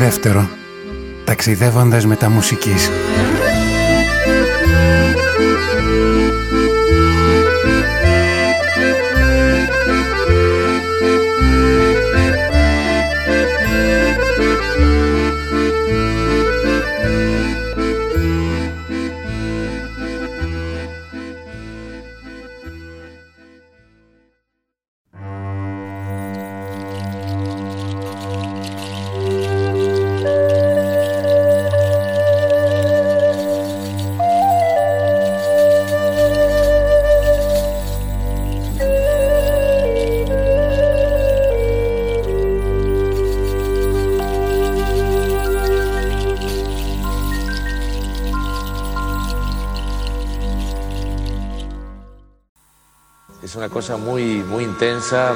δεύτερο, ταξιδεύοντας με τα μουσικής. Muy, muy intensa,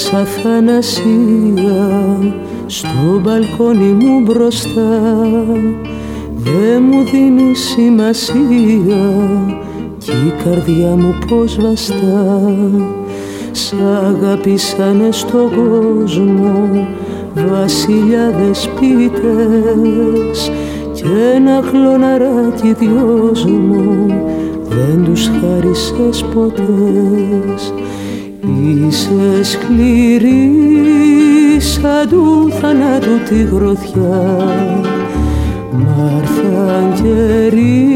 ζητάς Αθανασία στο μπαλκόνι μου μπροστά. Δε μου δίνει σημασία κι η καρδιά μου πως βαστά. Σ' αγάπησανε στον κόσμο βασιλιάδες πίτες κι ένα χλωναράκι δυο μου δεν τους χάρισες ποτές Είσαι σκληρή σαν του θανάτου τη γροθιά. Μάρθα αγγερή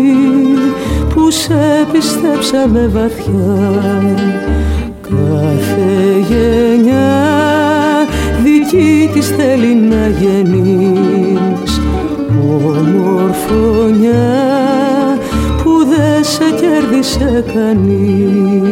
που σε πιστέψαμε βαθιά. Κάθε γενιά δική της θέλει να γεννείς. Ομορφωνιά που δεν σε κέρδισε κανείς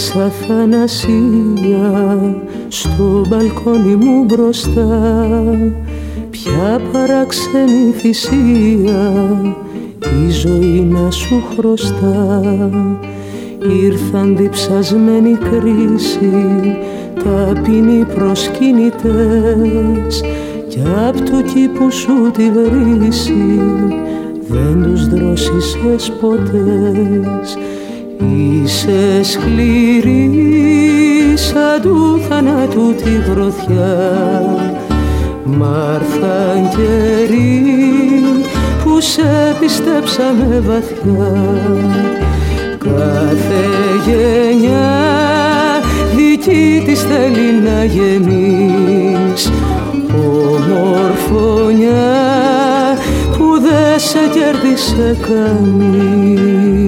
ζητάς Αθανασία στο μπαλκόνι μου μπροστά. Ποια παράξενη θυσία η ζωή να σου χρωστά. Ήρθαν διψασμένη κρίση ταπεινοί προσκυνητές. Κι απ' του κήπου σου τη βρύση δεν τους δρόσισες ποτές Είσαι σκληρή σαν του θανάτου τη γροθιά. Μάρθα αγγερή που σε πιστέψαμε βαθιά. Κάθε γενιά δική της θέλει να γεννείς Ομορφωνιά που δεν σε κέρδισε κανείς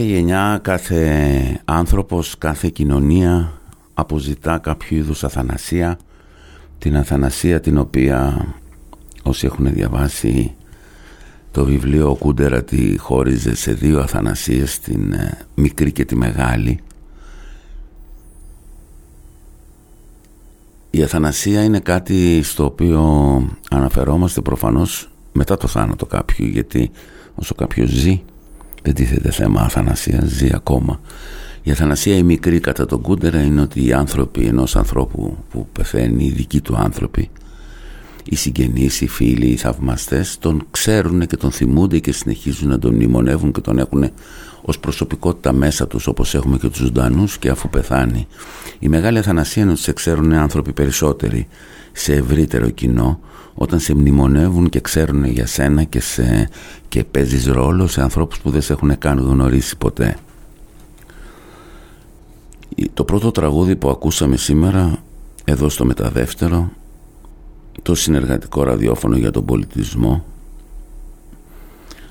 Κάθε γενιά, κάθε άνθρωπος, κάθε κοινωνία αποζητά κάποιο είδους αθανασία. Την αθανασία την οποία όσοι έχουν διαβάσει το βιβλίο ο Κούντερα τη χώριζε σε δύο αθανασίες την ε, μικρή και τη μεγάλη. Η αθανασία είναι κάτι στο οποίο αναφερόμαστε προφανώς μετά το θάνατο κάποιου γιατί όσο κάποιος ζει δεν τίθεται θέμα αθανασίας, ζει ακόμα. Η αθανασία η μικρή κατά τον Κούντερα είναι ότι οι άνθρωποι ενός ανθρώπου που πεθαίνει, οι δικοί του άνθρωποι, οι συγγενείς, οι φίλοι, οι θαυμαστές, τον ξέρουν και τον θυμούνται και συνεχίζουν να τον μνημονεύουν και τον έχουν ως προσωπικότητα μέσα τους όπως έχουμε και τους ζωντανούς και αφού πεθάνει. Η μεγάλη αθανασία είναι ότι σε ξέρουν άνθρωποι περισσότεροι σε ευρύτερο κοινό όταν σε μνημονεύουν και ξέρουν για σένα και, σε, και παίζεις ρόλο σε ανθρώπους που δεν σε έχουν καν γνωρίσει ποτέ. Το πρώτο τραγούδι που ακούσαμε σήμερα εδώ στο μεταδεύτερο το συνεργατικό ραδιόφωνο για τον πολιτισμό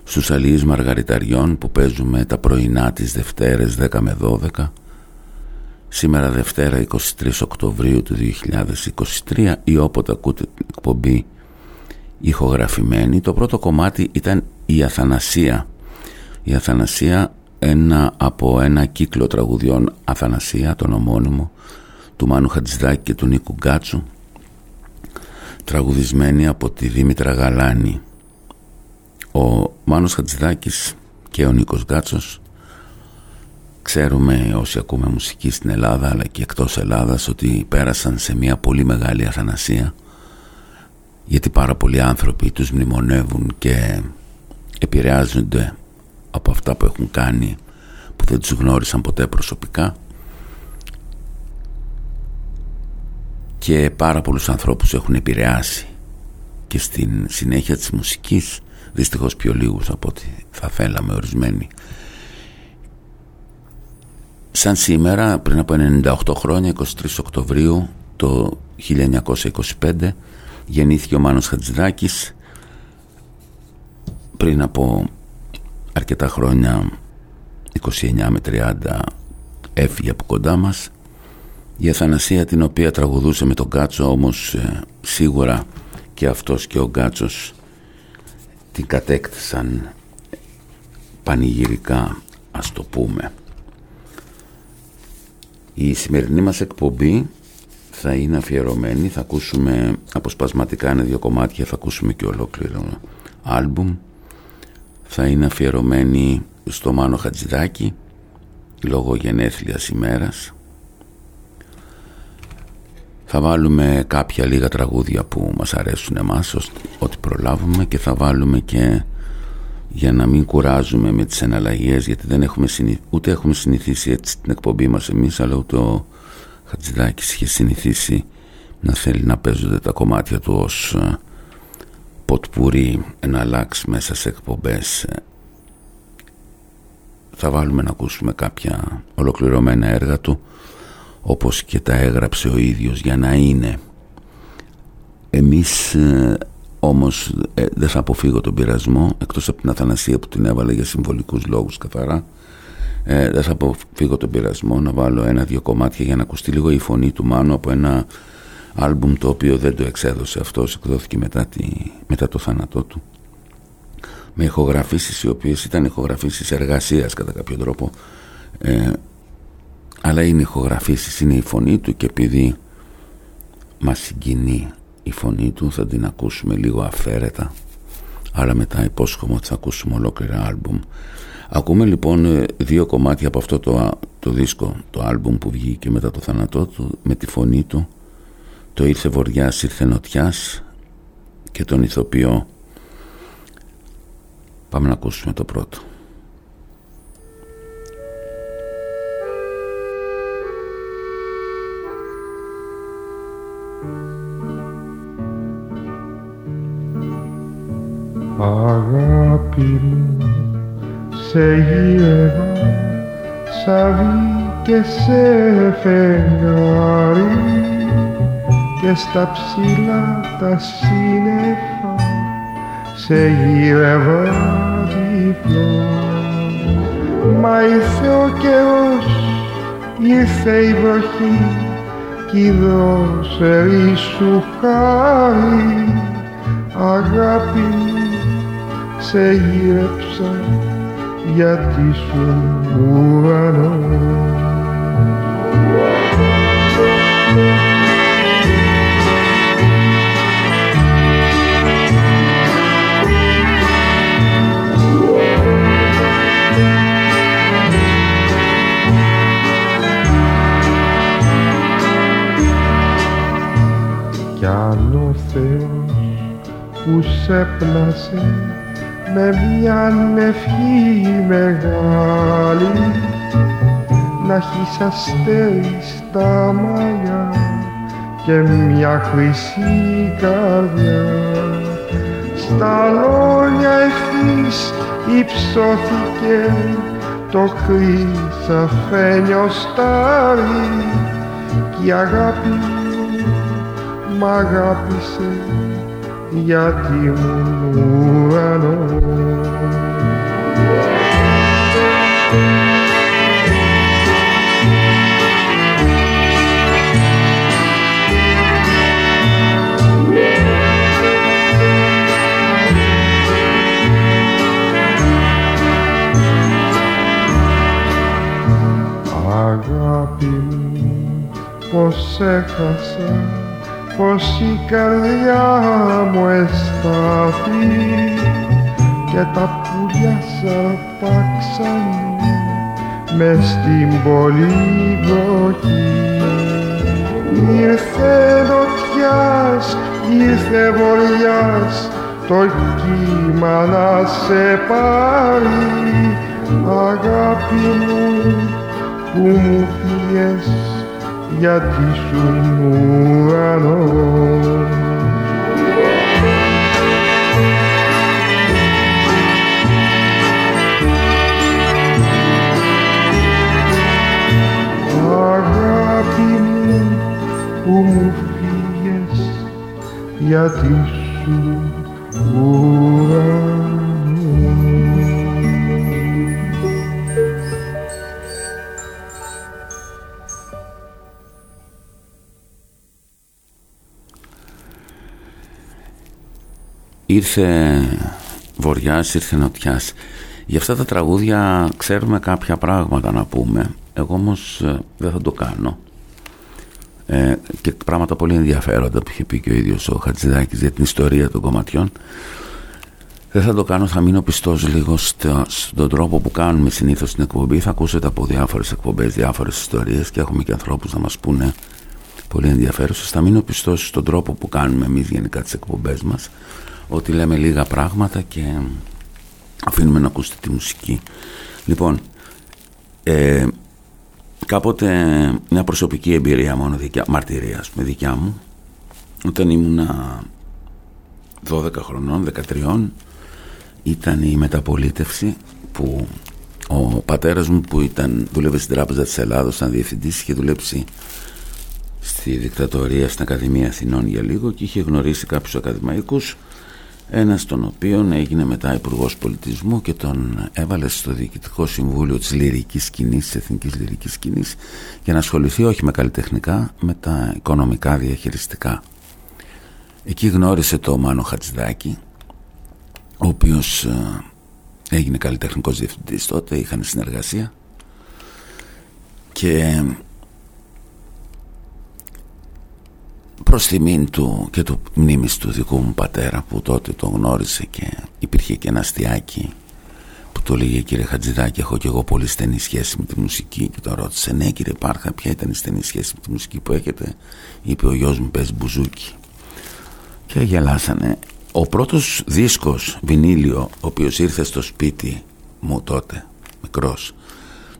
στους αλληλείς Μαργαριταριών που παίζουμε τα πρωινά τις Δευτέρες 10 με 12 σήμερα Δευτέρα 23 Οκτωβρίου του 2023 ή όποτε ακούτε την εκπομπή ηχογραφημένη. Το πρώτο κομμάτι ήταν η Αθανασία η Αθανασία ένα, από ένα κύκλο τραγουδιών Αθανασία, τον ομώνυμο, του Μάνου Χατζηδάκη και του Νίκου Γκάτσου, τραγουδισμένη από τη Δήμητρα Γαλάνη. Ο Μάνος Χατζηδάκης και ο Νίκος Γκάτσος ξέρουμε όσοι ακούμε μουσική στην Ελλάδα αλλά και εκτός Ελλάδας ότι πέρασαν σε μια πολύ μεγάλη αθανασία γιατί πάρα πολλοί άνθρωποι τους μνημονεύουν και επηρεάζονται από αυτά που έχουν κάνει που δεν τους γνώρισαν ποτέ προσωπικά. Και πάρα πολλούς ανθρώπους έχουν επηρεάσει και στην συνέχεια της μουσικής δυστυχώς πιο λίγους από ό,τι θα θέλαμε ορισμένοι. Σαν σήμερα πριν από 98 χρόνια 23 Οκτωβρίου το 1925 γεννήθηκε ο Μάνος Χατζηδάκης. Πριν από αρκετά χρόνια 29 με 30 έφυγε από κοντά μας. Η αθανασία την οποία τραγουδούσε με τον Κάτσο όμως ε, σίγουρα και αυτός και ο Γκάτσος την κατέκτησαν πανηγυρικά ας το πούμε. Η σημερινή μας εκπομπή θα είναι αφιερωμένη θα ακούσουμε αποσπασματικά είναι δύο κομμάτια θα ακούσουμε και ολόκληρο άλμπουμ. Θα είναι αφιερωμένη στο Μάνο Χατζηδάκη λόγω γενέθλιας ημέρας. Θα βάλουμε κάποια λίγα τραγούδια που μας αρέσουν εμάς ό,τι προλάβουμε και θα βάλουμε και για να μην κουράζουμε με τις εναλλαγές γιατί δεν έχουμε ούτε έχουμε συνηθίσει έτσι την εκπομπή μας εμείς αλλά ούτε ο Χατζηδάκης είχε συνηθίσει να θέλει να παίζονται τα κομμάτια του ως ε, ποτπουρί να αλλάξει μέσα σε εκπομπές. Θα βάλουμε να ακούσουμε κάποια ολοκληρωμένα έργα του όπως και τα έγραψε ο ίδιος για να είναι. Εμείς ε, όμως ε, δεν θα αποφύγω τον πειρασμό εκτός από την αθανασία που την έβαλε για συμβολικούς λόγους καθαρά ε, δεν θα αποφύγω τον πειρασμό να βάλω ένα-δυο κομμάτια για να ακουστεί λίγο η φωνή του Μάνου από ένα άλμπουμ το οποίο δεν το εξέδωσε αυτός εκδόθηκε μετά, τη, μετά το θάνατό του. Με ηχογραφήσεις οι οποίες ήταν ηχογραφήσεις εργασίας κατά κάποιο τρόπο. Ε, αλλά είναι ηχογραφήσεις, είναι η φωνή του και επειδή μας συγκινεί η φωνή του θα την ακούσουμε λίγο αφαίρετα. Αλλά μετά υπόσχομαι ότι θα ακούσουμε ολόκληρα άλμπουμ ακούμε λοιπόν ε, δύο κομμάτια από αυτό το, το δίσκο το άλμπουμ που βγήκε μετά το θάνατό του με τη φωνή του. Το ήρθε βοριάς ήρθε νοτιάς και τον ηθοποιό. Πάμε να ακούσουμε το πρώτο. Αγάπη μου, σε γύρευα σαβί και σε φεγγάρι και στα ψηλά τα σύννεφα σε γύρευα διπλό. Μα ήρθε ο καιρός, ήρθε η βροχή κι δώσε σου χάρη αγάπη μου σε γύρεψα γιατί σου ουρανός. Κι αν ο Θεός που σε πλάσε με μια ευχή μεγάλη να έχει αστέρι στα μαλλιά και μια χρυσή καρδιά. Στα λόγια ευθύς υψώθηκε το χρυσαφένιο στάρι και η αγάπη μ' αγάπησε γιατί ήμουν ουρανός Αγάπη μου πως έχασα πως η καρδιά μου εστάθη και τα πουλιά σαρπάξανε με στην πολυδοκή ήρθε νοτιάς, ήρθε βορειάς το κύμα να σε πάρει. Αγάπη μου που μου πήγες γιατί σου ουρανός Αγάπη μου που μου φύγες γιατί σου ουρανός Ήρθε βοριάς, ήρθε νοτιάς. Για αυτά τα τραγούδια ξέρουμε κάποια πράγματα να πούμε. Εγώ όμως ε, δεν θα το κάνω. Ε, και πράγματα πολύ ενδιαφέροντα που είχε πει και ο ίδιος ο Χατζηδάκης για την ιστορία των κομματιών. Δεν θα το κάνω, θα μείνω πιστός λίγο στο, στον τρόπο που κάνουμε συνήθως την εκπομπή. Θα ακούσετε από διάφορες εκπομπές, διάφορες ιστορίες και έχουμε και ανθρώπους να μας πούνε πολύ ενδιαφέρουσες. Θα μείνω πιστός στον τρόπο που κάνουμε εμείς γενικά τις εκπομπές μας ότι λέμε λίγα πράγματα και αφήνουμε να ακούσετε τη μουσική. Λοιπόν, ε, κάποτε μια προσωπική εμπειρία μόνο, δικιά, μαρτυρία με δικιά μου, όταν ήμουνα 12 χρονών, 13, ήταν η μεταπολίτευση που ο πατέρας μου που ήταν, δούλευε στην Τράπεζα της Ελλάδος σαν διευθυντής είχε δουλέψει στη δικτατορία στην Ακαδημία Αθηνών για λίγο και είχε γνωρίσει κάποιους ακαδημαϊκούς ένας τον οποίον έγινε μετά υπουργός Πολιτισμού και τον έβαλε στο Διοικητικό Συμβούλιο της Λυρικής Σκηνής, της Εθνικής Λυρικής Σκηνής για να ασχοληθεί όχι με καλλιτεχνικά, με τα οικονομικά διαχειριστικά. Εκεί γνώρισε το Μάνο Χατζηδάκη, ο οποίος ε, έγινε καλλιτεχνικός διευθυντής τότε, είχαν συνεργασία και προς τιμήν του και του μνήμης του δικού μου πατέρα που τότε τον γνώρισε και υπήρχε και ένα αστιάκι που το λέγε κύριε Χατζηδάκη έχω και εγώ πολύ στενή σχέση με τη μουσική και τον ρώτησε ναι κύριε Πάρχα ποια ήταν η στενή σχέση με τη μουσική που έχετε είπε ο γιος μου παίζει μπουζούκι και γελάσανε. Ο πρώτος δίσκος βινίλιο ο οποίος ήρθε στο σπίτι μου τότε μικρός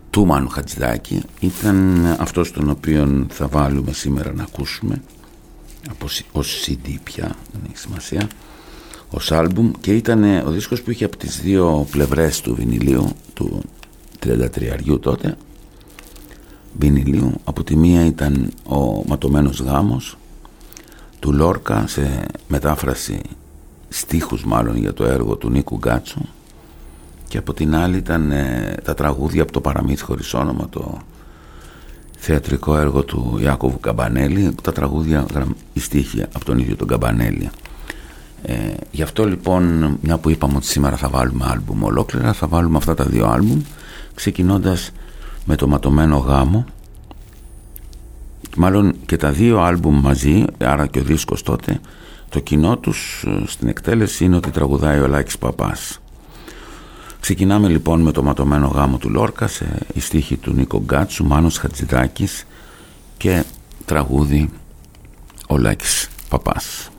του Μάνου Χατζηδάκη ήταν αυτός τον οποίο θα βάλουμε σήμερα να ακούσουμε από, ως CD πια, δεν έχει σημασία. Ως άλμπουμ. Και ήταν ο δίσκος που είχε από τις δύο πλευρές του βινιλίου του 33 τότε βινιλίου. Από τη μία ήταν ο ματωμένος γάμος του Λόρκα σε μετάφραση στίχους μάλλον για το έργο του Νίκου Γκάτσου. Και από την άλλη ήταν ε, τα τραγούδια από το παραμύθι χωρίς όνομα το θεατρικό έργο του Ιάκωβου Καμπανέλη. Τα τραγούδια η στίχη από τον ίδιο τον Καμπανέλη. Ε, γι' αυτό λοιπόν μια που είπαμε ότι σήμερα θα βάλουμε άλμπουμ ολόκληρα θα βάλουμε αυτά τα δύο άλμπουμ ξεκινώντας με το ματωμένο γάμο. Μάλλον και τα δύο άλμπουμ μαζί άρα και ο δίσκος τότε το κοινό τους ε, στην εκτέλεση είναι ότι τραγουδάει ο Λάκης Παπάς Ξεκινάμε λοιπόν με το ματωμένο γάμο του Λόρκα σε η στίχη του Νίκο Γκάτσου, Μάνος Χατζηδάκης και τραγούδι ο Λάκης Παπάς.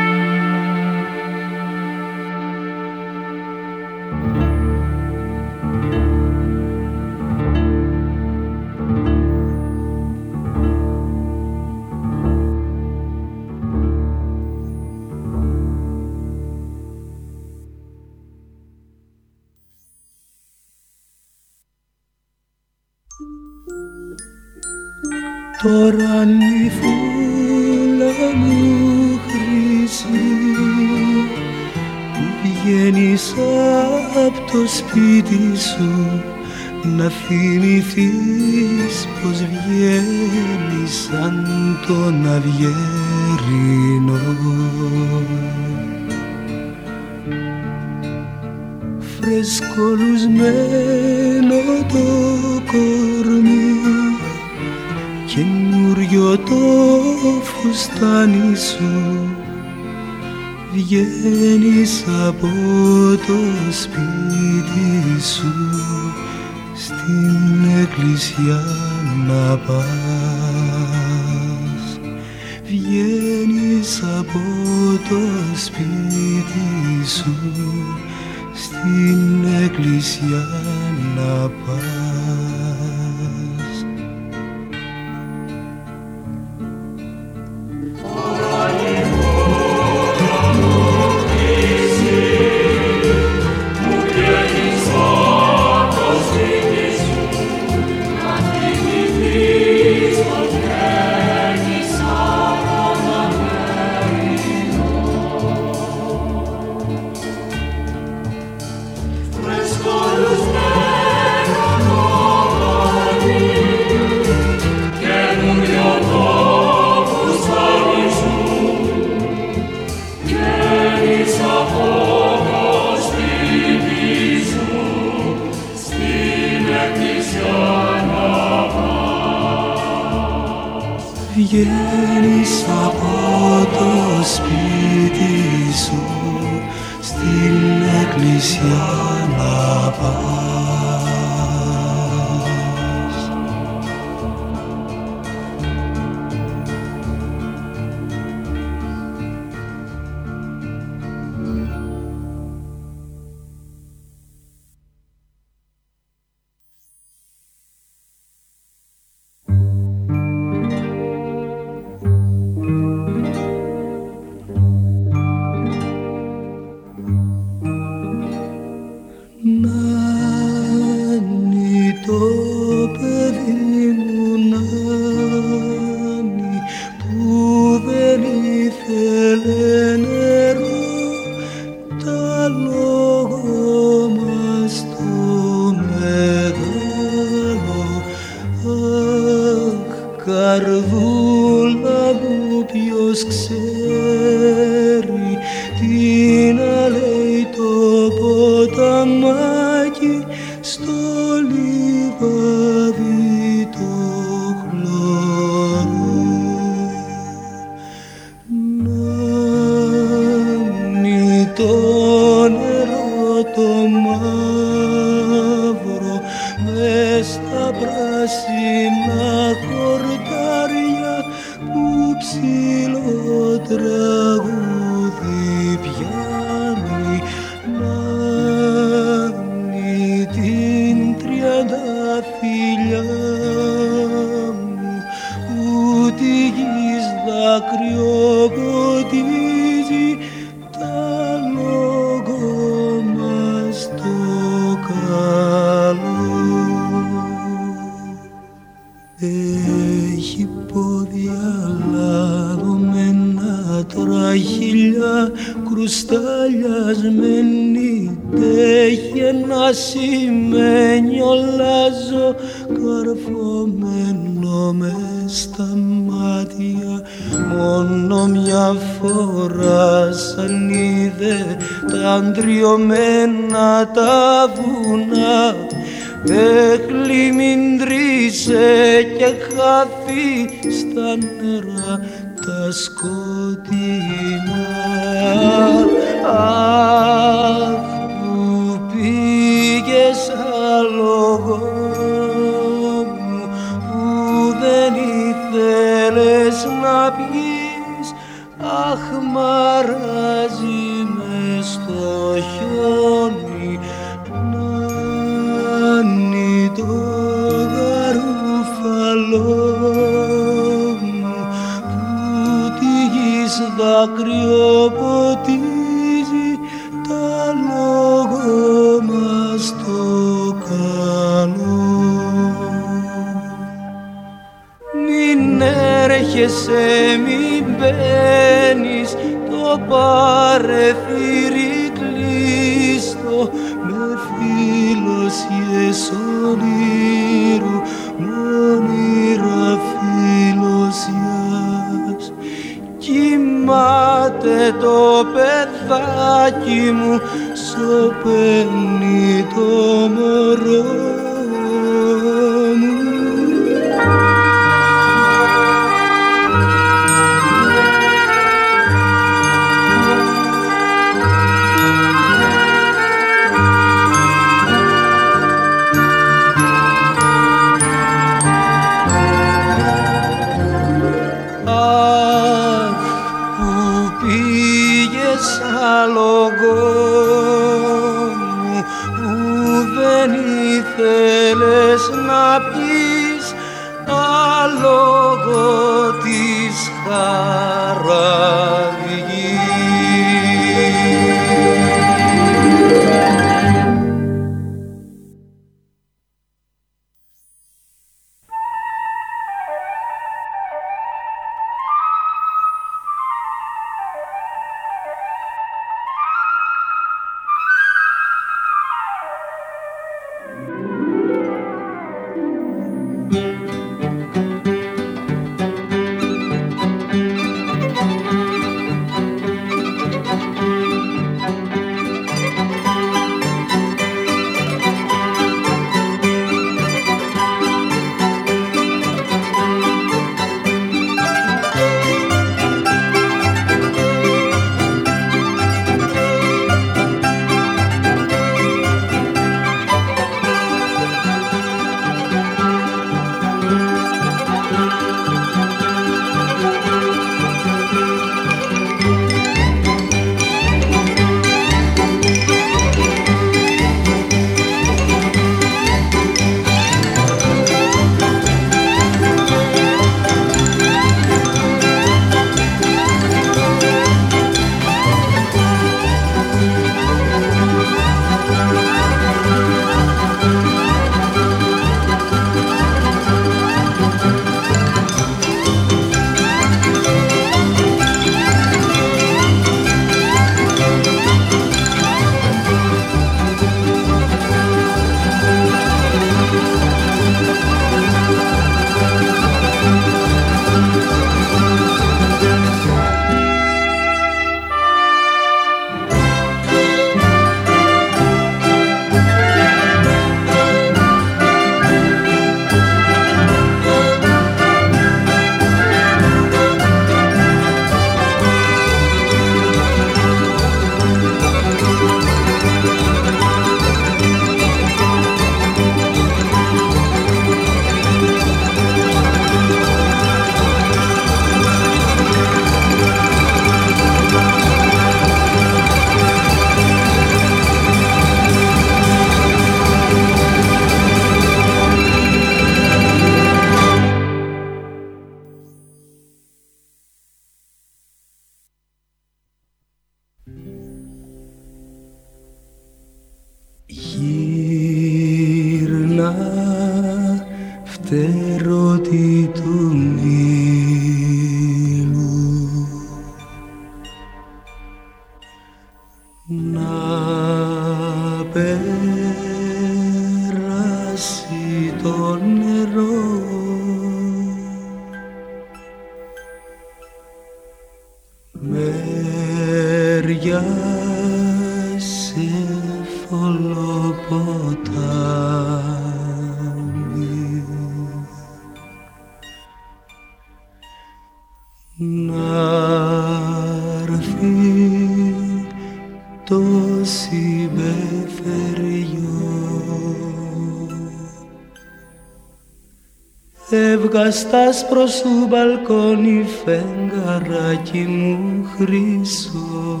Άσπρο σου μπαλκόνι φεγγαράκι μου χρυσό.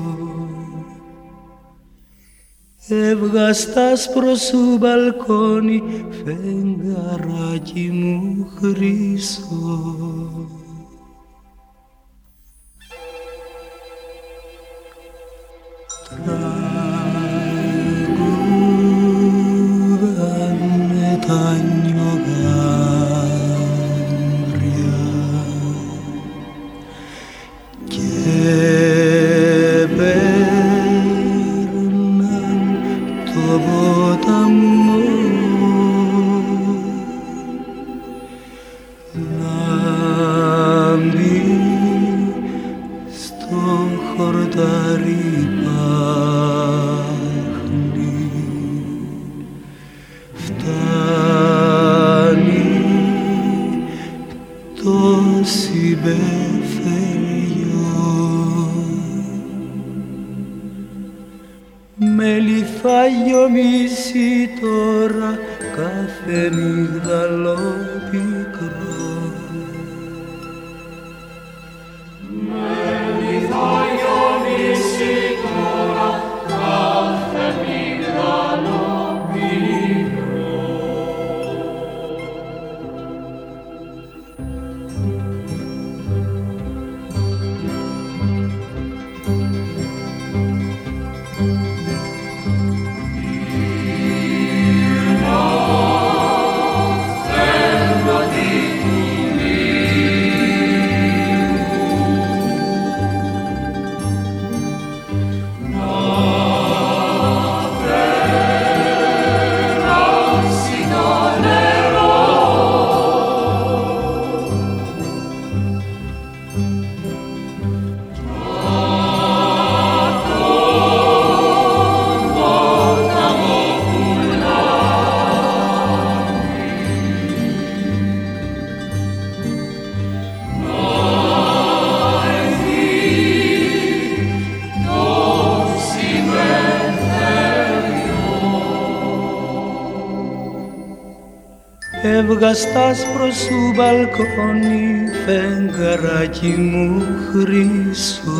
Έβγα στα άσπρο σου μπαλκόνι φεγγαράκι μου χρυσό Έβγα στ' άσπρο σου μπαλκόνι φεγγαράκι μου χρυσό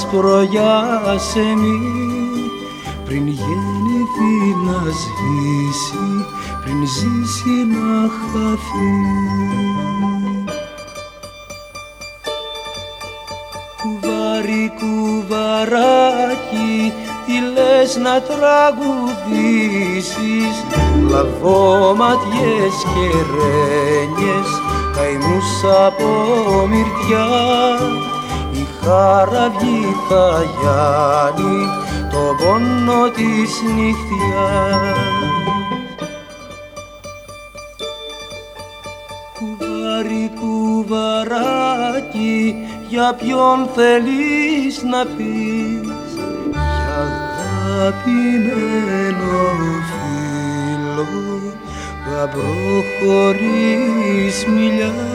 άσπρο γιασεμί πριν γεννηθεί να σβήσει πριν ζήσει να χαθεί. Κουβάρι κουβαράκι τι λες να τραγουδήσεις; Λαβόματιες και ρένιες καημούς από μυρτιά. Η χαραυγή θα γιάνει το πόνο της νυχτιάς Κουβάρι κουβαράκι για ποιον θέλεις να πεις; Για αγαπημένο φίλο γαμπρό χωρίς μιλιάς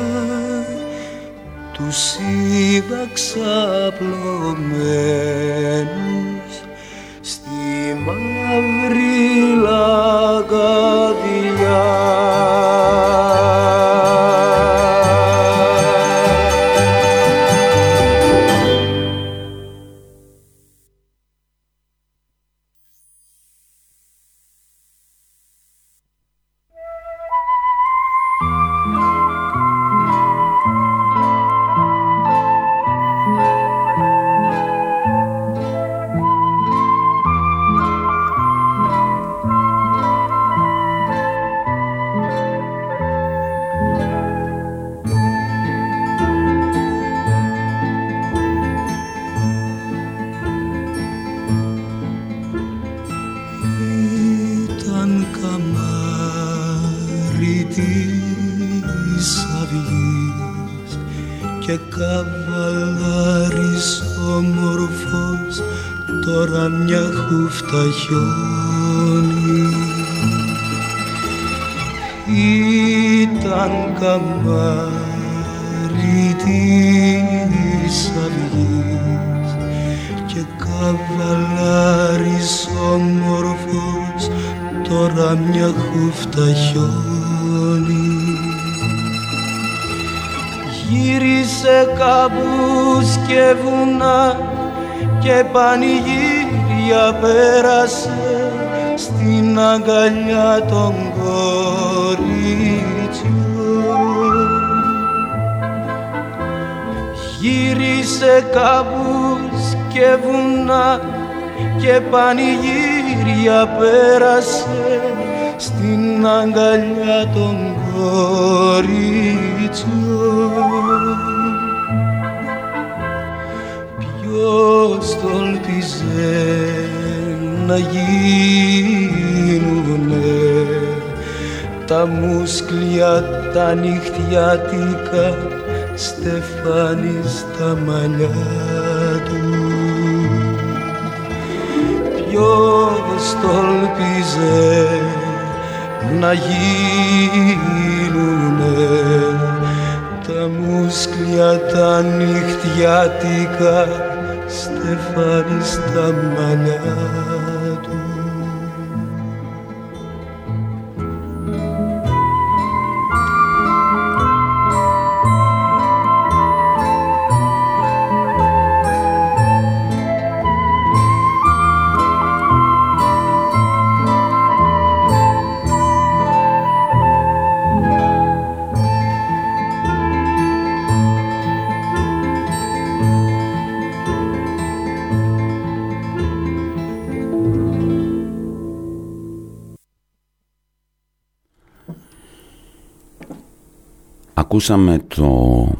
Ακούσαμε το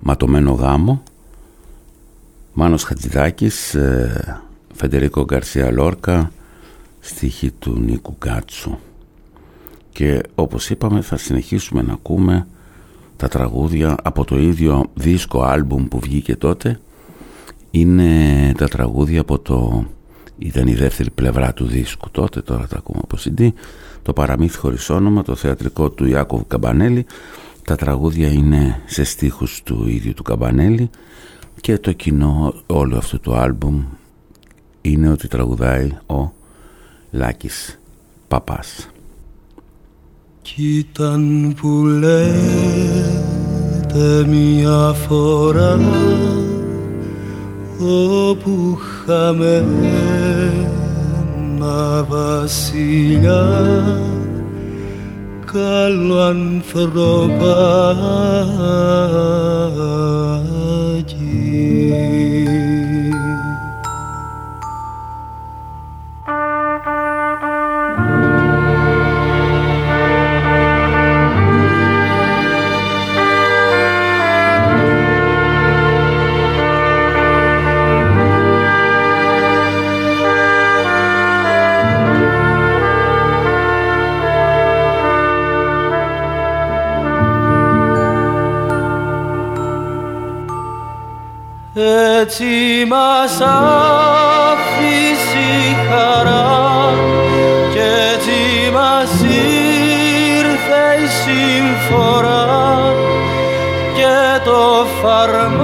ματωμένο γάμο. Μάνος Χατζηδάκης ε, Φεντερίκο Γκαρσία Λόρκα στίχη του Νίκου Γκάτσου και όπως είπαμε θα συνεχίσουμε να ακούμε τα τραγούδια από το ίδιο δίσκο άλμπουμ που βγήκε τότε. Είναι τα τραγούδια από το ήταν η δεύτερη πλευρά του δίσκου τότε τώρα τα ακούμε από CD το παραμύθι χωρίς όνομα το θεατρικό του Ιάκωβ Καμπανέλη τα τραγούδια είναι σε στίχους του ίδιου του Καμπανέλη και το κοινό όλο αυτού του άλμπουμ είναι ότι τραγουδάει ο Λάκης Παπάς. Κι ήταν που λέτε μια φορά όπου είχαμε ένα βασιλιά καλό ανθρωπάκι έτσι μας άφησε χαρά και έτσι μας ήρθε η συμφορά και το φαρμάκι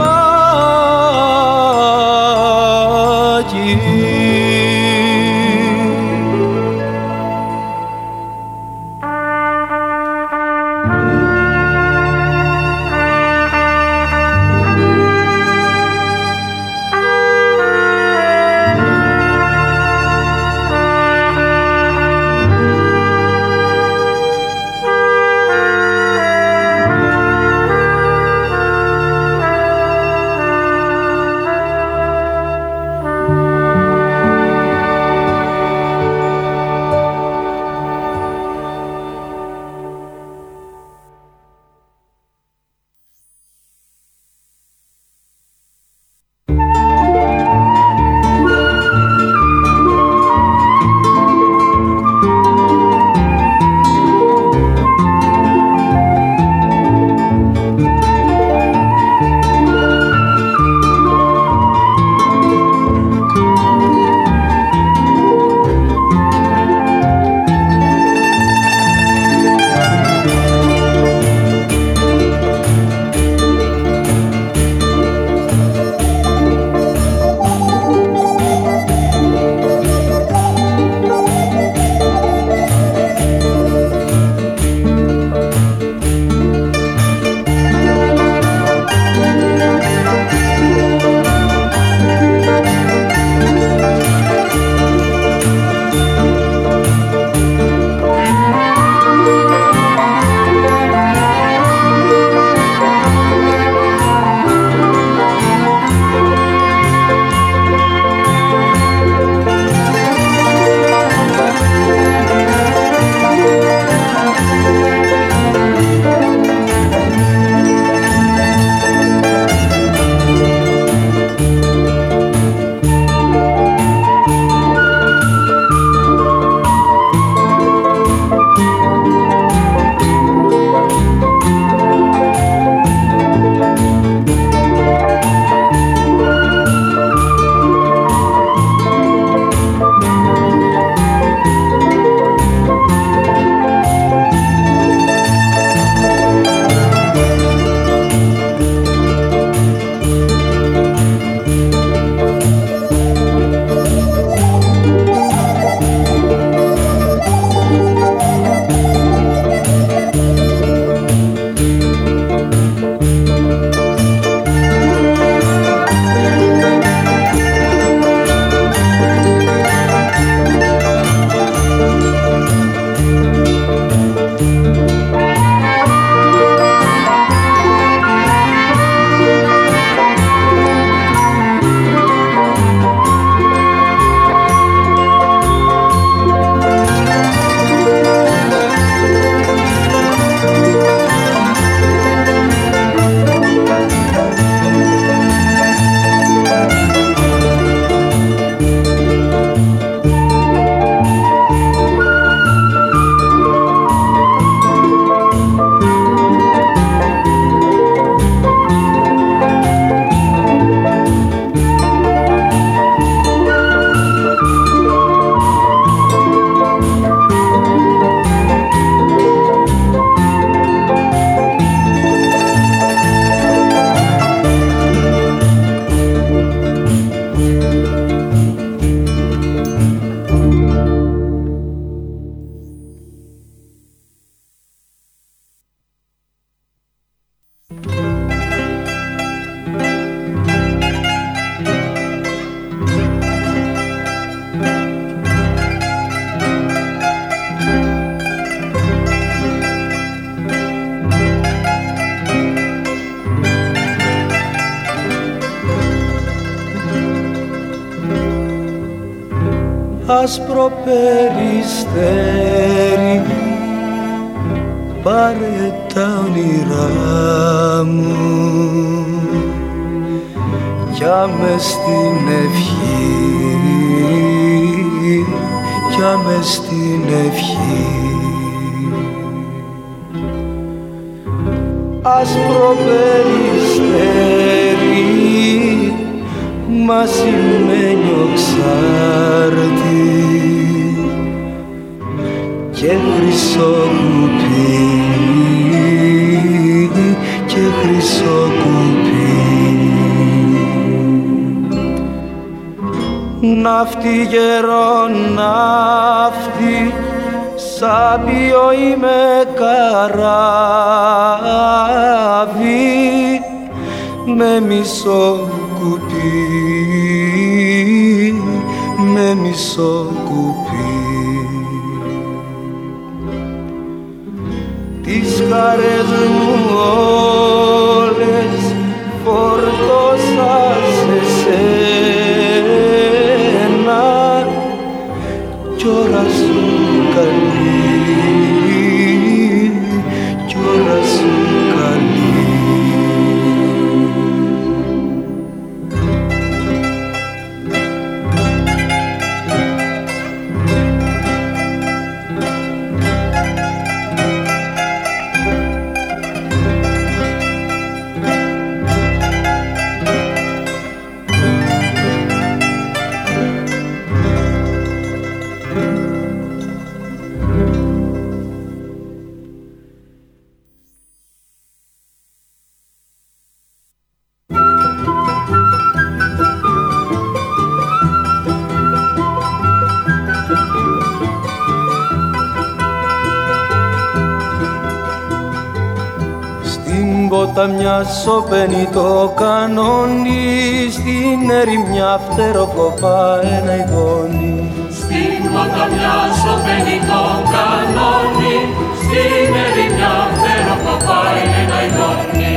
Στην πότα μιας σωπαίνει το κανόνι Στην ερημιά φτεροκοπά ένα ειδόνι Στην ποταμιά σωπαίνει το κανόνι, στην ερημιά φτεροκοπάει ένα ειδόνι.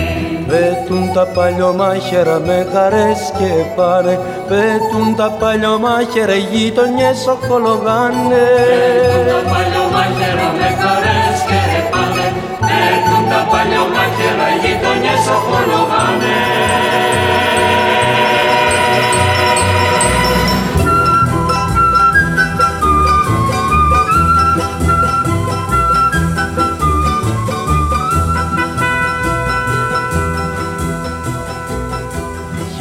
Πέτουν τα παλιωμάχερα με χαρές και πάνε. Πέτουν τα παλιωμάχερα οι γείτονιες οχολογάνε. Τα παλιωμάχερα με χαρές και πάνε, πέτουν τα παλιωμάχερα οι γείτονιες οχολογάνε.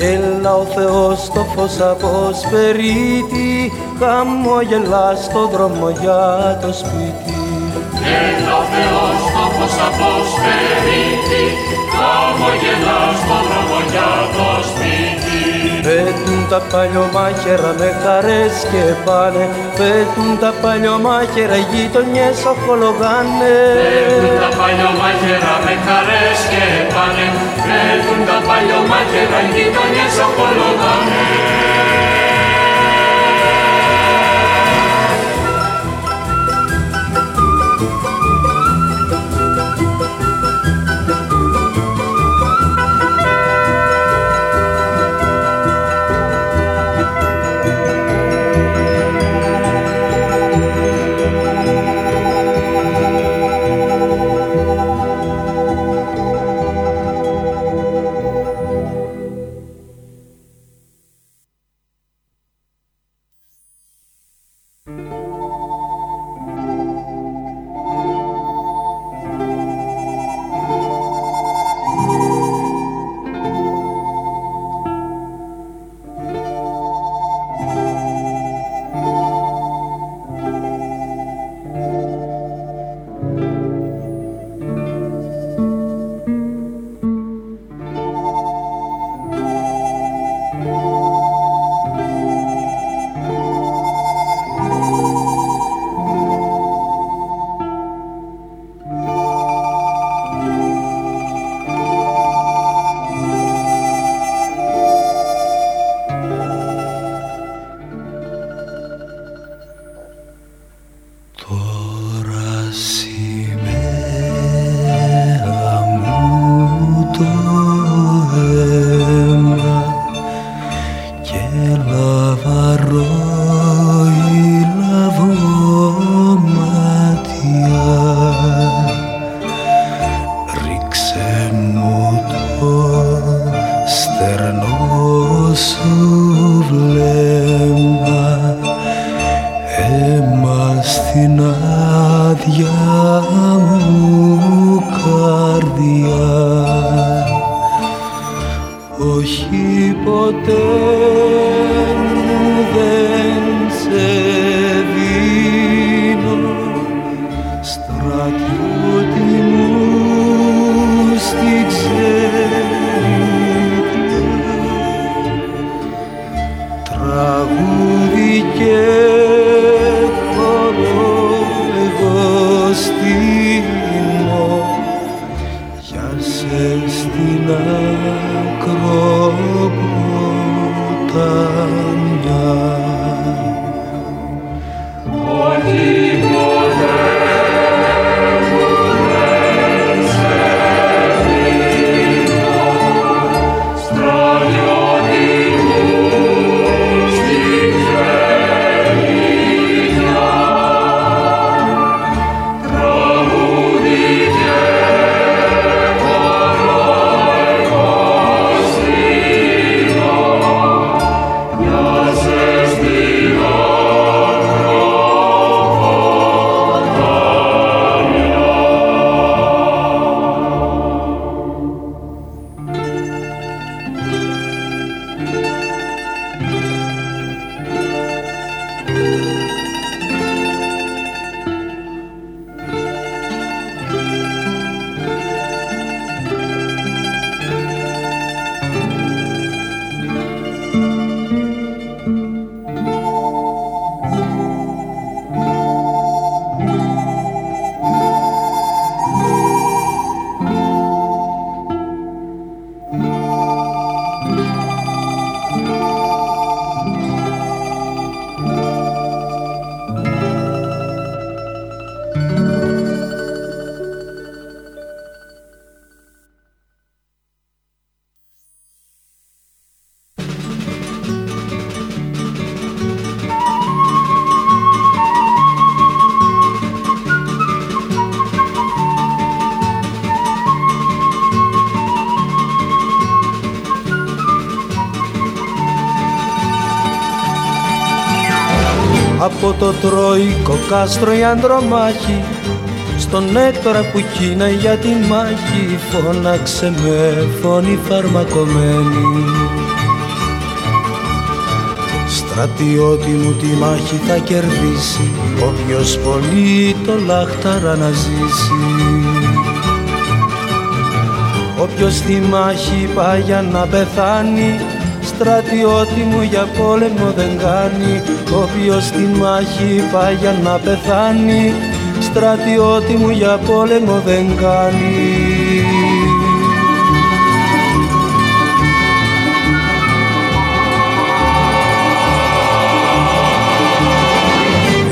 Γέλα ο Θεός το φως από σπερίτη Χαμογελά στο δρόμο για το σπίτι Έλα ο Θεός το φως από σπερίτη, χαμογελά στον δρόμο για το σπίτι. Πέτουν τα παλιωμάχερα με χαρές και πάνε Πέτουν τα παλιωμάχερα οι γείτονιες οχολογάνε Τα παλιωμάχερα με χαρές και πάνε, πέτουν τα παλιωμάχερα οι γείτονιες οχολογάνε. Ακροποταμιά από κάστρο η ανδρομάχη. Στον έκτορα που κίνα για τη μάχη φώναξε με φωνή φαρμακομένη Στρατιώτη μου τη μάχη θα κερδίσει όποιος πολύ το λάχταρα να ζήσει. Όποιος στη μάχη πάει για να πεθάνει στρατιώτη μου για πόλεμο δεν κάνει όποιος στη μάχη πάει για να πεθάνει. Στρατιώτη μου για πόλεμο δεν κάνει.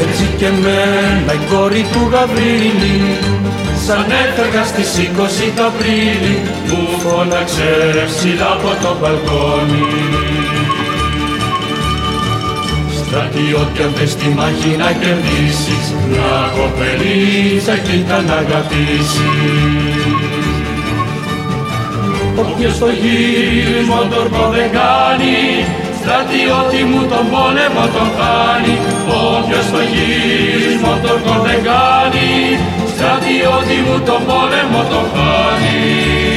Έτσι και μένα η κόρη του Γαβρίλη σαν έφευγα στις 20 το Απρίλη μου φώναξε ψηλά από το μπαλκόνι Στρατιώτη αν θες τη μάχη να κερδίσεις μια κοπελίτσα κοίτα να αγαπήσεις. Όποιος το γύρισμα τορκό δεν κάνει στρατιώτη μου τον πόλεμο τον χάνει. Όποιος το γύρισμα τορκό δεν κάνει στρατιώτη μου τον πόλεμο τον χάνει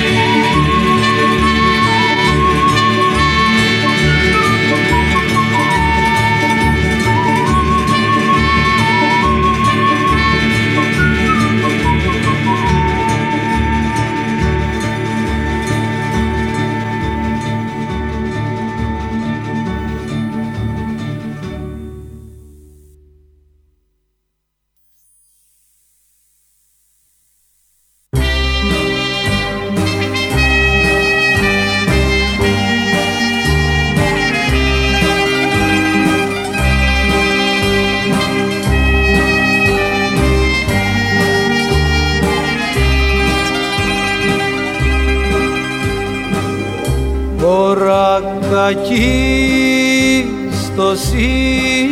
κακή στο σίδερα.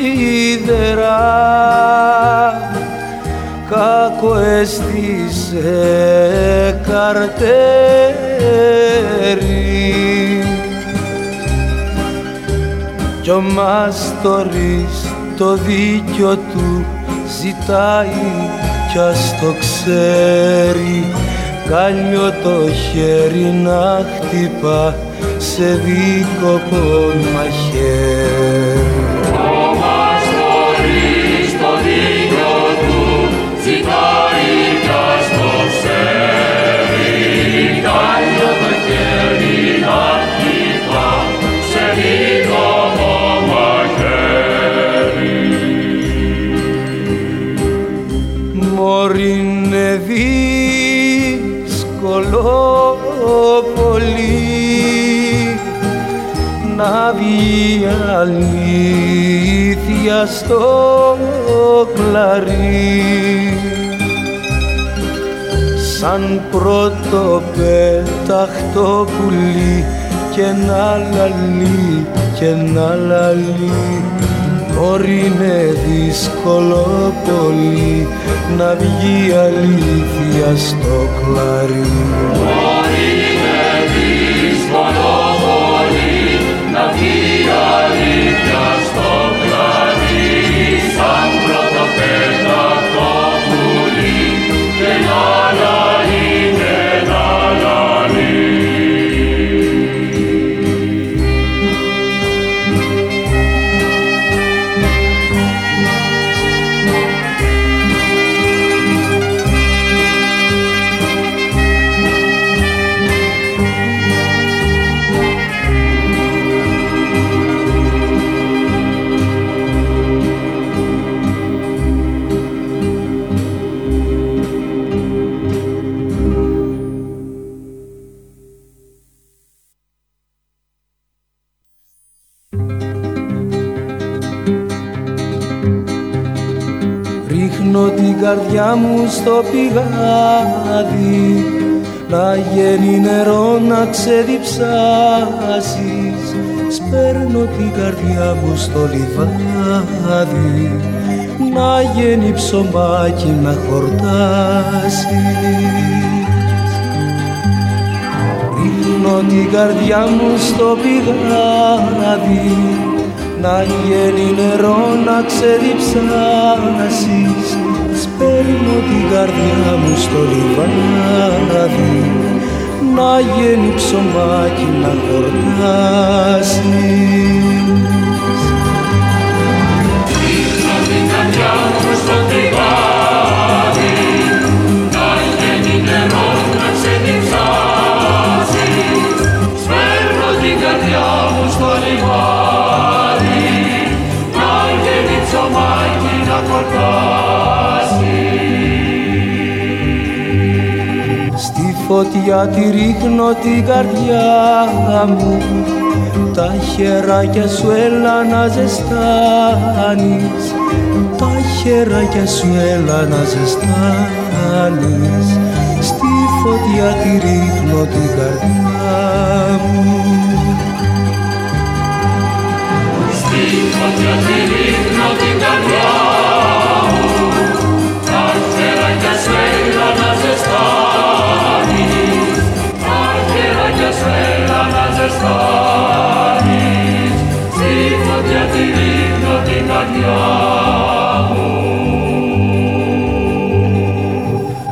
Κάκο έστησε καρτέρι. Κι ο μάστορης το δίκιο του ζητάει κι ας το ξέρει. Κάλιο το χέρι να χτυπά σε δίκοπο μαχαίρι βγει αλήθεια στο κλαρί. Σαν πρώτο πέταχτο πουλί και να λαλεί και να λαλεί. Μπορεί είναι δύσκολο πολύ να βγει αλήθεια στο κλαρί μου στο πηγάδι. Να γίνει νερό να ξεδιψάσεις. Σπέρνω την καρδιά μου στο λιβάδι. Να γίνει ψωμάκι να χορτάσεις. Ρίχνω την καρδιά μου στο πηγάδι. Να γίνει νερό να ξεδιψάσεις Παίρνω την καρδιά μου στο λιβάδι να γίνει ψωμάκι να χορτάσεις. Ρίχνω την καρδιά μου στο λιβάδι να γίνει νερό να ξεδιψάσεις. Σπέρνω την καρδιά μου στο λιβάδι να γίνει ψωμάκι να χορτάσεις. Φωτιά τη ρίχνω την καρδιά μου. Τα χεράκια σου έλα να ζεστάνεις. Τα χεράκια σου έλα να ζεστάνεις. Στη φωτιά τη ρίχνω την καρδιά μου. Στη φωτιά τη ρίχνω την καρδιά μου. Τα χεράκια σου έλα να ζεστάνεις σφαίρα να ζεστάνεις στη φωτιά τη ρίχνω την καρδιά μου.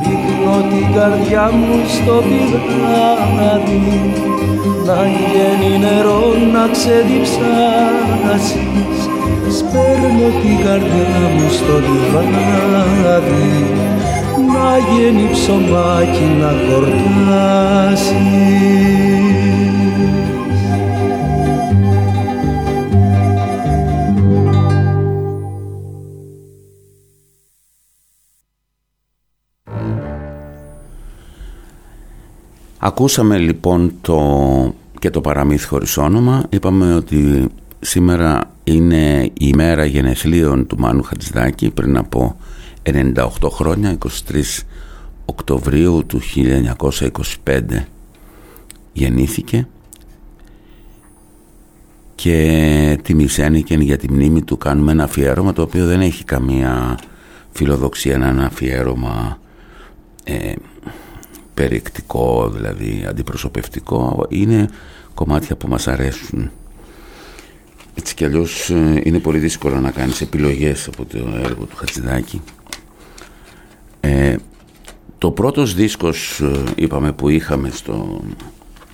Ρίχνω την καρδιά μου στο πηγάδι να γίνει νερό να ξεδιψάσεις Σπέρνω την καρδιά μου στο λιβάδι να γίνει ψωμάκι να χορτάσεις. Ακούσαμε λοιπόν το και το παραμύθι χωρίς όνομα. Είπαμε ότι σήμερα είναι η ημέρα γενεθλίων του Μάνου Χατζηδάκη πριν από 98 χρόνια, 23 Οκτωβρίου του 1925 γεννήθηκε και τη Μισένικεν για τη μνήμη του κάνουμε ένα αφιέρωμα το οποίο δεν έχει καμία φιλοδοξία να ένα αφιέρωμα ε, περιεκτικό δηλαδή αντιπροσωπευτικό. Είναι κομμάτια που μας αρέσουν. Έτσι κι αλλιώς ε, είναι πολύ δύσκολο να κάνεις επιλογές από το έργο του Χατζηδάκη ε, Ε, το πρώτος δίσκος ε, είπαμε που είχαμε στο,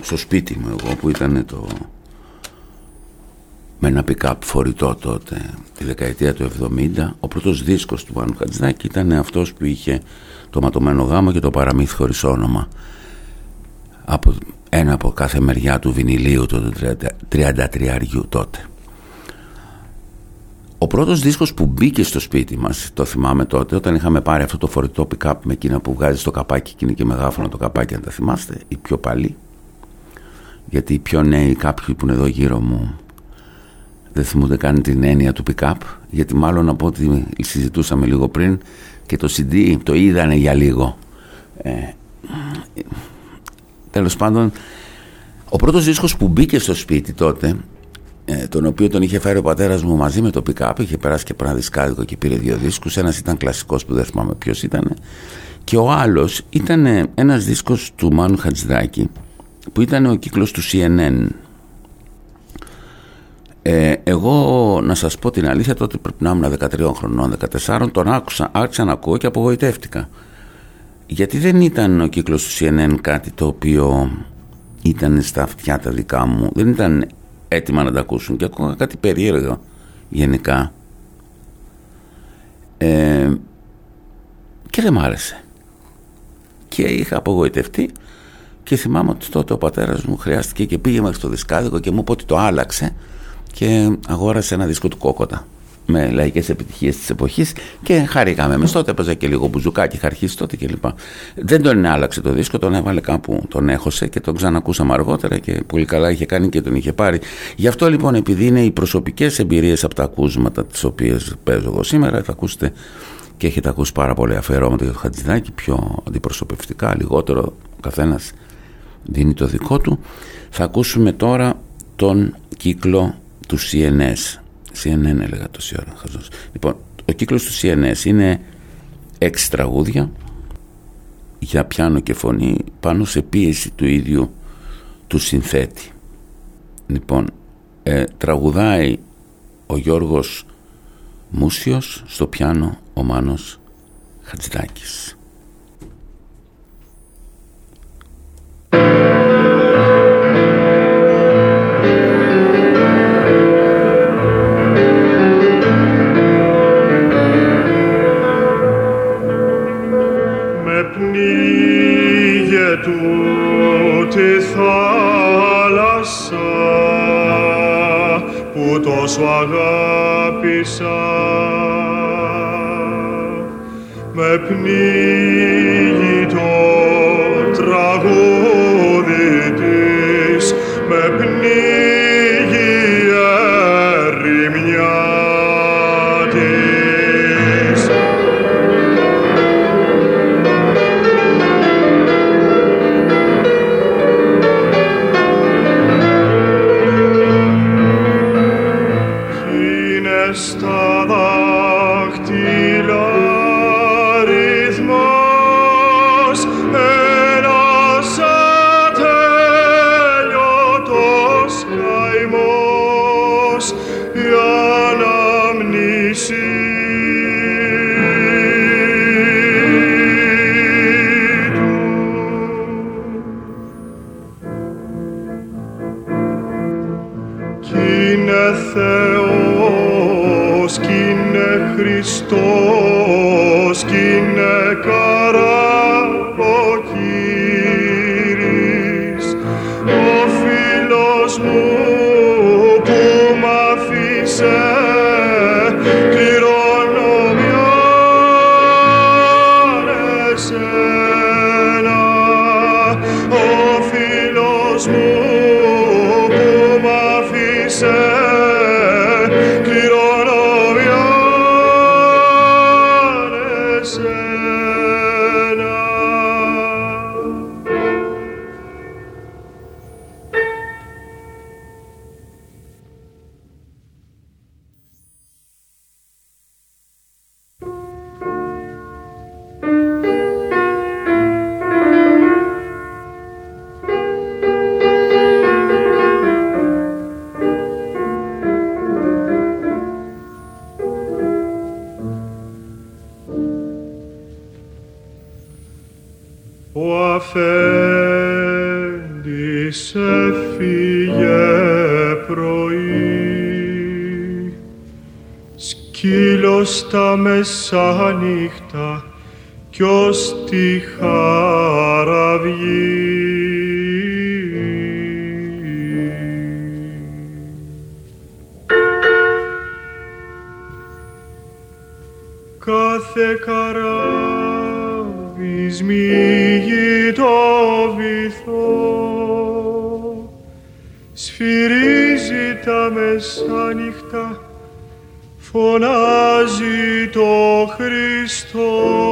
στο σπίτι μου εγώ που ήταν το με ένα pick-up φορητό τότε τη δεκαετία του 70 ο πρώτος δίσκος του Βάνου Χατζηδάκη ήταν αυτός που είχε το ματωμένο γάμο και το παραμύθι χωρίς όνομα. Από ένα από κάθε μεριά του βινιλίου του 33 τότε ο πρώτος δίσκος που μπήκε στο σπίτι μας το θυμάμαι τότε όταν είχαμε πάρει αυτό το φορητό pick-up με εκείνα που βγάζει το καπάκι και είναι και μεγάφωνο το καπάκι αν τα θυμάστε οι πιο παλιοί. Γιατί οι πιο νέοι κάποιοι που είναι εδώ γύρω μου δεν θυμούνται καν την έννοια του pick-up. Γιατί μάλλον από ό,τι συζητούσαμε λίγο πριν και το CD το είδανε για λίγο. Ε, τέλος πάντων ο πρώτος δίσκος που μπήκε στο σπίτι τότε ε, τον οποίο τον είχε φέρει ο πατέρας μου μαζί με το pick-up. Είχε περάσει και ένα δισκάδικο και πήρε δύο δίσκους. Ένας ήταν κλασικός που δεν θυμάμαι ποιος ήταν. Και ο άλλος ήταν ένας δίσκος του Μάνου Χατζηδάκη που ήταν ο κύκλος του CNN ε, εγώ να σας πω την αλήθεια τότε πρέπει να ήμουν 13 χρονών, 14 τον άκουσα, άρχισα να ακούω και απογοητεύτηκα. Γιατί δεν ήταν ο κύκλος του CNN κάτι το οποίο ήταν στα αυτιά τα δικά μου. Δεν ήταν έτοιμα να τα ακούσουν. Και ακούγα κάτι περίεργο γενικά. Ε, και δεν μ' άρεσε. Και είχα απογοητευτεί και θυμάμαι ότι τότε ο πατέρας μου χρειάστηκε και πήγε μέχρι στο δισκάδικο και μου είπε ότι το άλλαξε και αγόρασε ένα δίσκο του Κόκοτα με λαϊκές επιτυχίες της εποχής και χαρήκαμε. Εμείς τότε έπαιζα και λίγο μπουζουκάκι είχα αρχίσει τότε κλπ δεν τον άλλαξε το δίσκο τον έβαλε κάπου τον έχωσε και τον ξανακούσαμε αργότερα και πολύ καλά είχε κάνει και τον είχε πάρει. Γι' αυτό λοιπόν επειδή είναι οι προσωπικές εμπειρίες από τα ακούσματα τις οποίες παίζω εγώ σήμερα θα ακούσετε και έχετε ακούσει πάρα πολύ αφιερώματα για το Χατζηδάκι πιο αντιπροσωπευτικά λιγότερο ο καθένας δίνει το δικό του. Θα ακούσουμε τώρα τον κύκλο του CNS CNN έλεγα τόση ώρα χαζός. λοιπόν ο κύκλος του CNS είναι έξι τραγούδια για πιάνο και φωνή πάνω σε πίεση του ίδιου του συνθέτη λοιπόν ε, τραγουδάει ο Γιώργος Μούσιος στο πιάνο ο Μάνος Χατζηδάκης σου αγάπησα. Με πνίγει μεσάνυχτα κι ως τη χαραυγή φωνάζει το Χριστό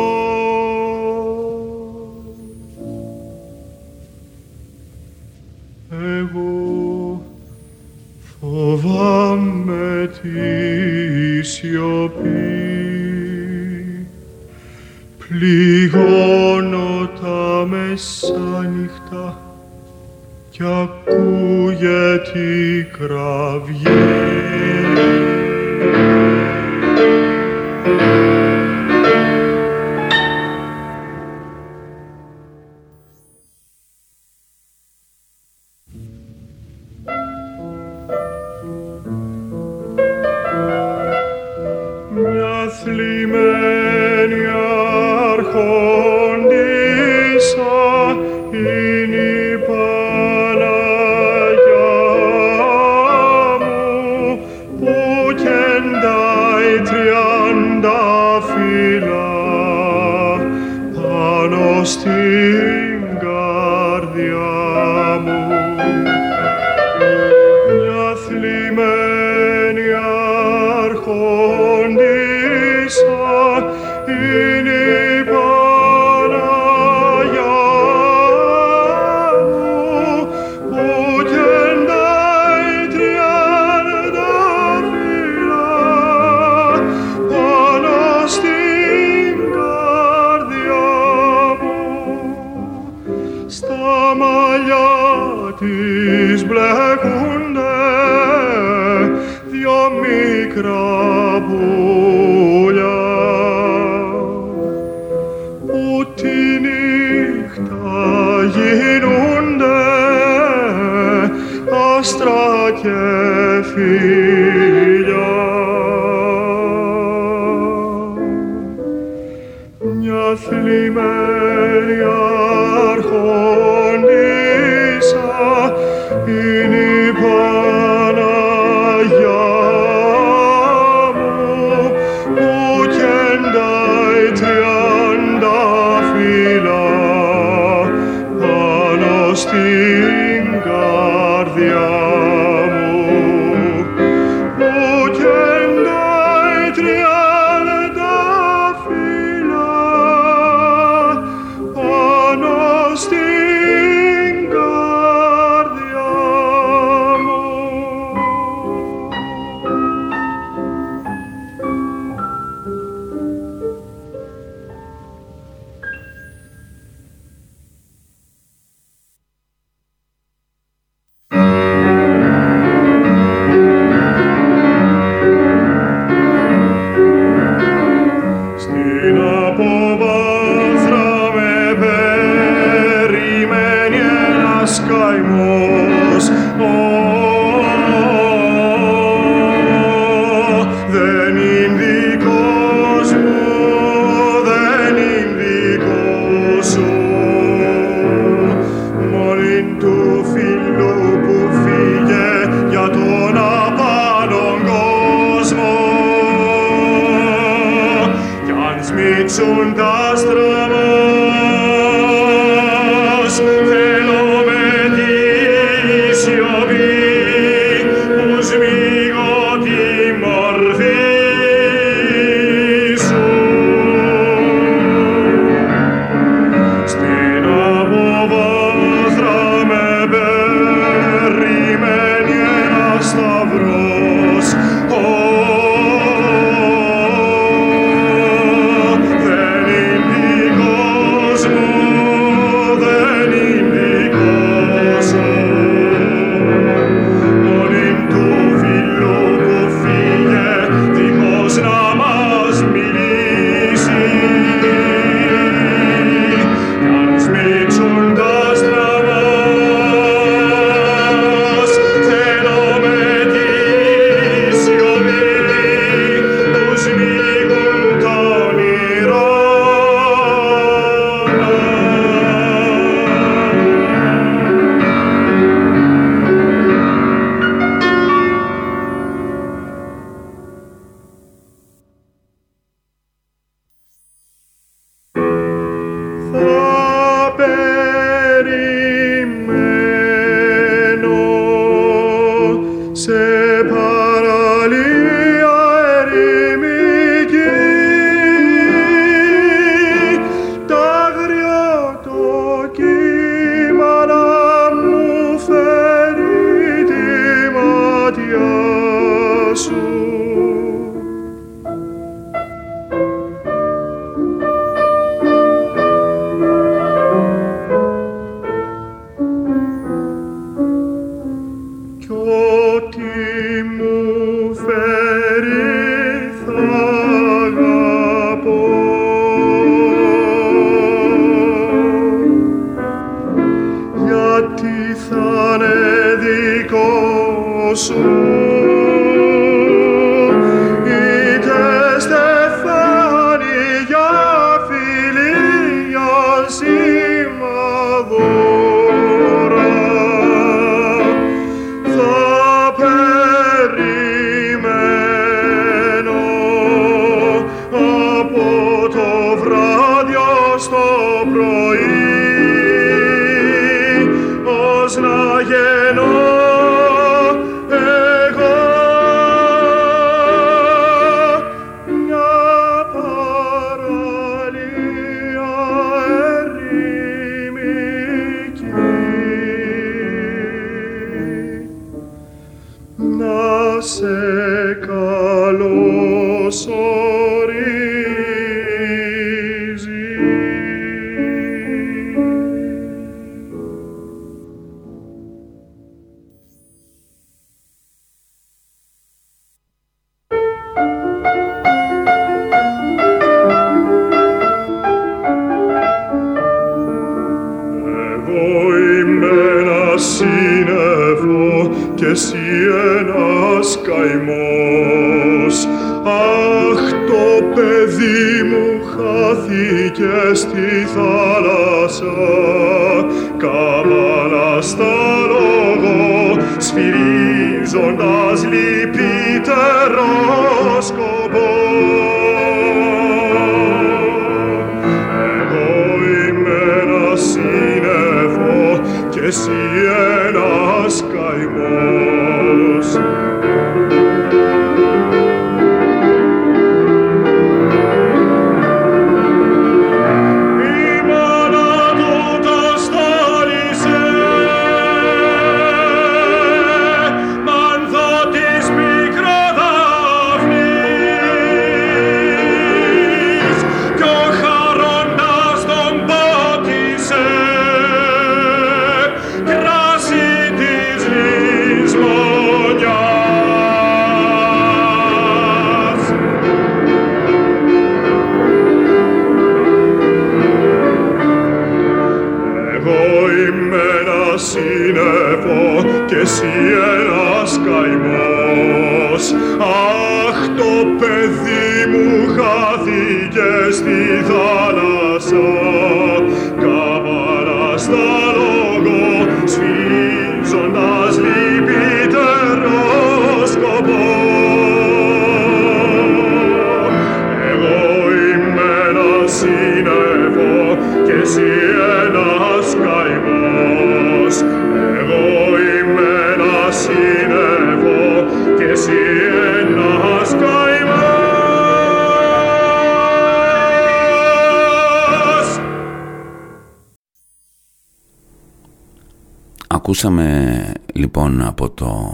Ακούσαμε λοιπόν από το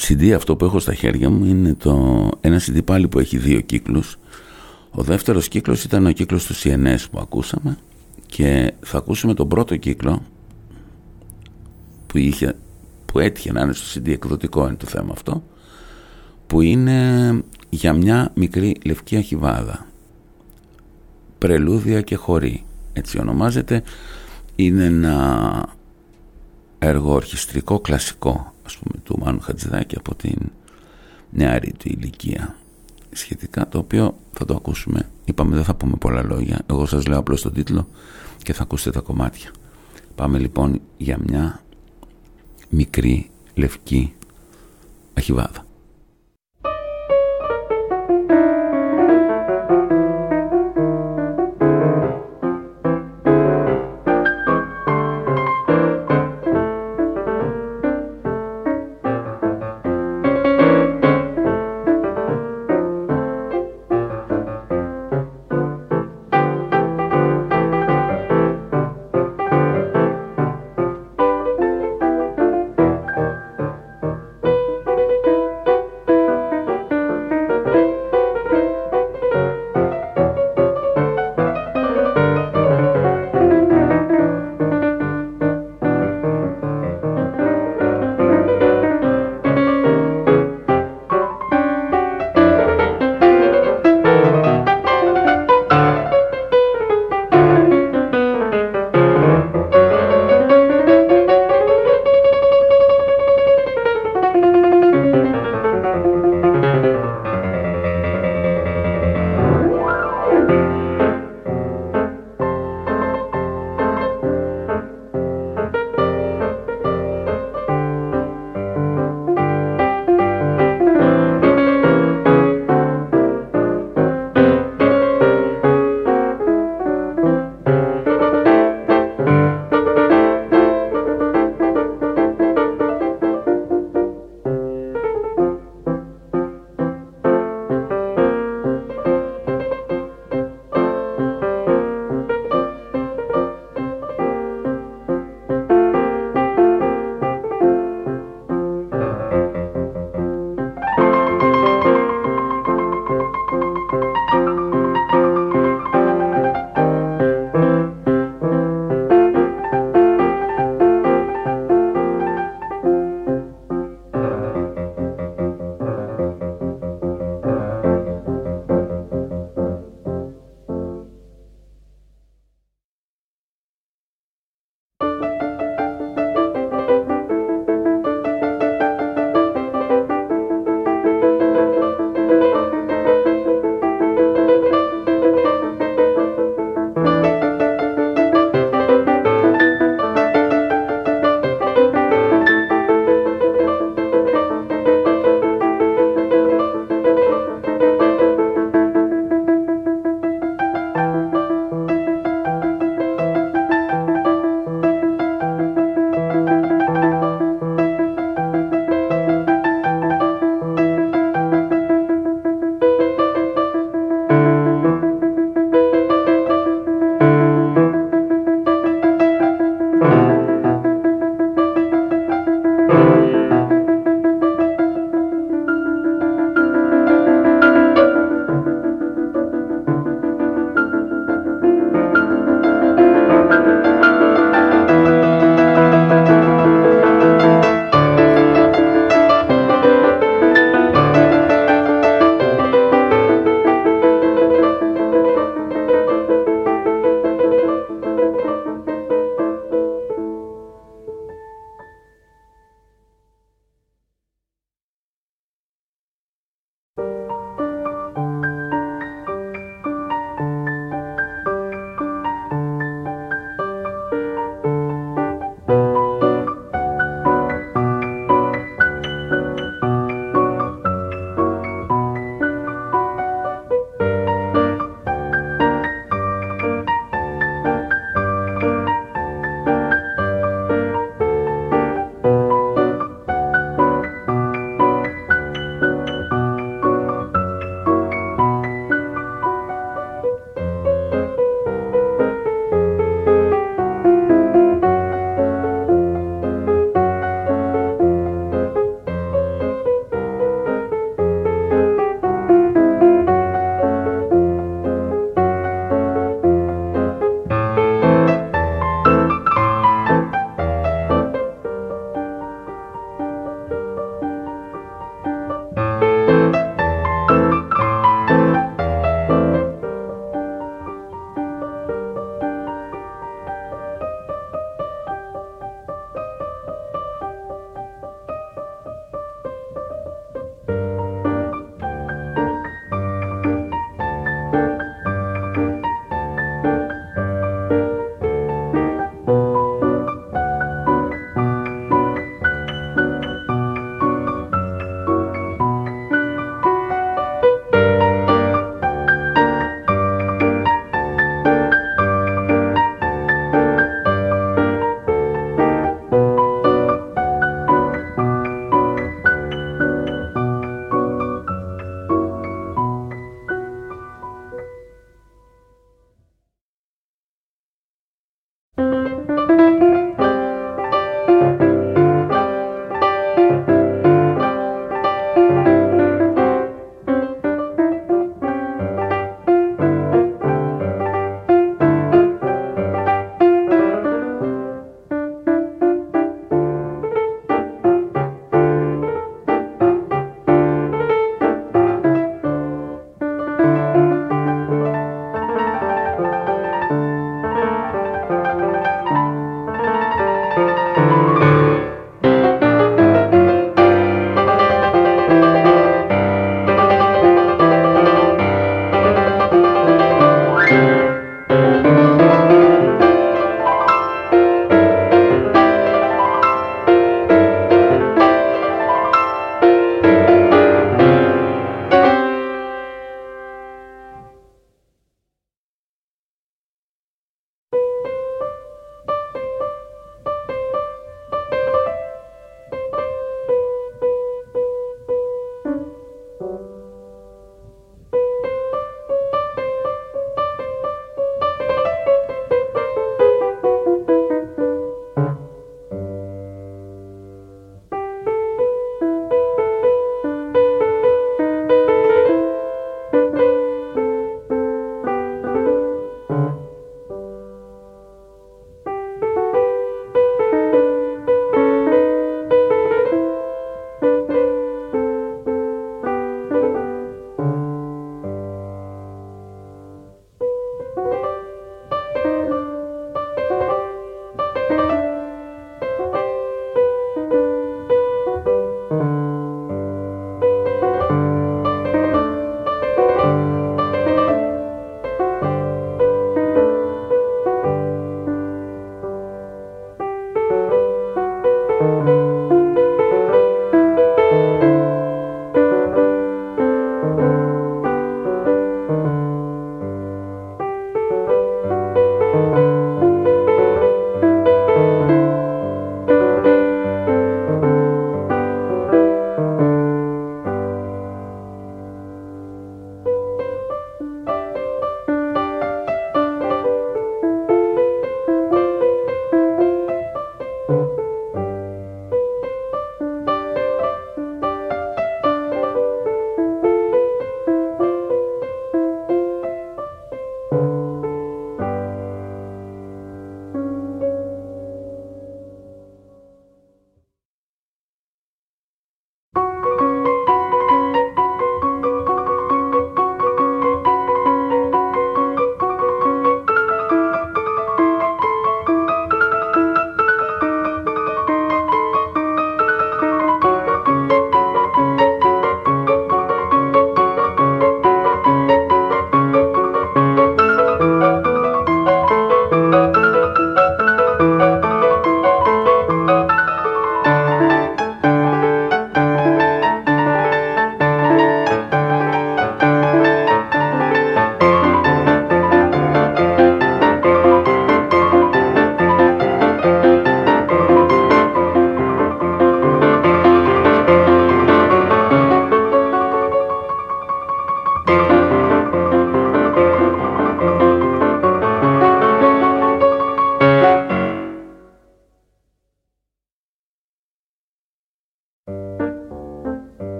CD αυτό που έχω στα χέρια μου είναι το, ένα CD πάλι που έχει δύο κύκλους. Ο δεύτερος κύκλος ήταν ο κύκλος του CNS που ακούσαμε και θα ακούσουμε τον πρώτο κύκλο που, είχε, που έτυχε να είναι στο CD εκδοτικό είναι το θέμα αυτό που είναι για μια μικρή λευκή αχιβάδα. Πρελούδια και χωρί έτσι ονομάζεται είναι ένα έργο ορχιστρικό κλασικό ας πούμε του Μάνου Χατζηδάκη από την νεαρή του ηλικία. Σχετικά το οποίο θα το ακούσουμε. Είπαμε δεν θα πούμε πολλά λόγια. Εγώ σας λέω απλώς τον τίτλο και θα ακούσετε τα κομμάτια. Πάμε λοιπόν για μια μικρή λευκή αχιβάδα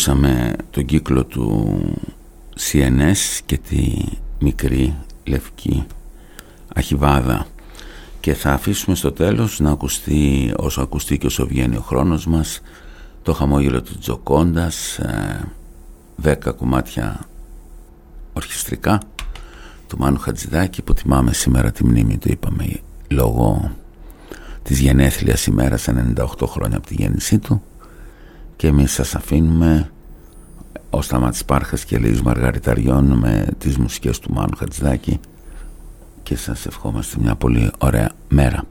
ακούσαμε τον κύκλο του CNS και τη μικρή λευκή αχιβάδα και θα αφήσουμε στο τέλος να ακουστεί όσο ακουστεί και όσο βγαίνει ο χρόνος μας το χαμόγελο του Τζοκόντας ε, δέκα κομμάτια ορχιστρικά του Μάνου Χατζηδάκη που τιμάμε σήμερα τη μνήμη του είπαμε λόγω της γενέθλιας ημέρας 98 χρόνια από τη γέννησή του και εμείς σας αφήνουμε ο Σταμάτης Πάρχας και Λίζ Μαργαριταριών με τις μουσικές του Μάνου Χατζηδάκη και σας ευχόμαστε μια πολύ ωραία μέρα.